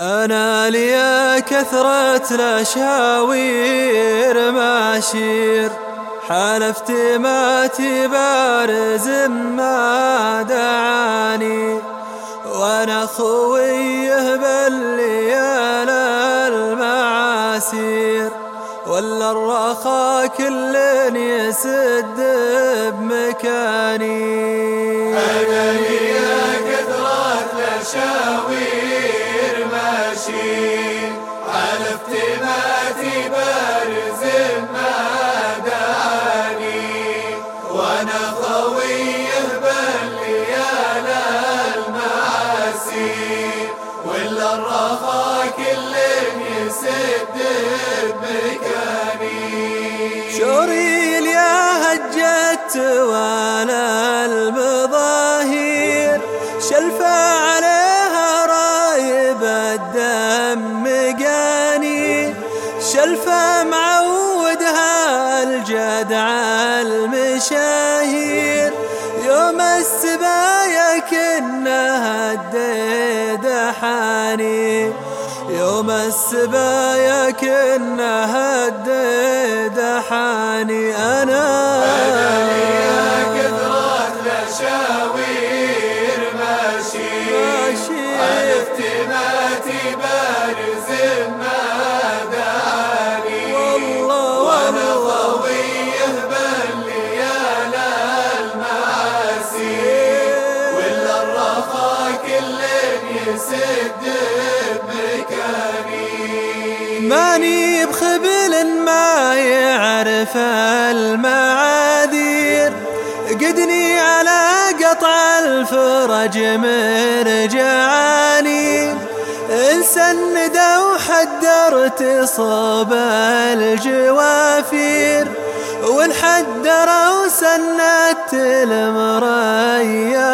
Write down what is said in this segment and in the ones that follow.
أنا لي كثرة الأشاوير ماشير. حلفت ما تبارز ما دعاني. وأنا خوية بالليال المعاسير. ولا الرخا كل يسد بمكاني. أنا لي كثرة الأشاوير. حلفت ما تبارز ما دعاني وأنا خويه بالليال المعاسي ولا الرخا كل يسد بمكاني شوري يا ولا المظاهر شلفة شلفة معودها الجدع المشاهير يوم السبايا كنها الديد حاني يوم السبايا كنها الديد حاني أنا ماني بخبل ما يعرف المعاذير. قدني على قطع الفرج مرجعاني إن سند وحدرت صوب الجوافير. وإن حدر وسنت المريا. غاني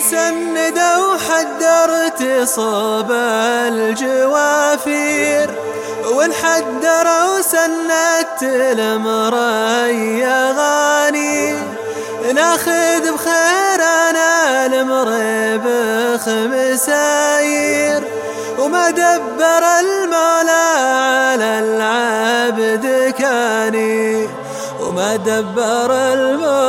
سند وحدرت صوب الجوافير وإن حدر وسنت المريا غاني. ناخذ بخير أنا المري بخمساير وما دبر المولى على العبد كاني. وما دبر المولى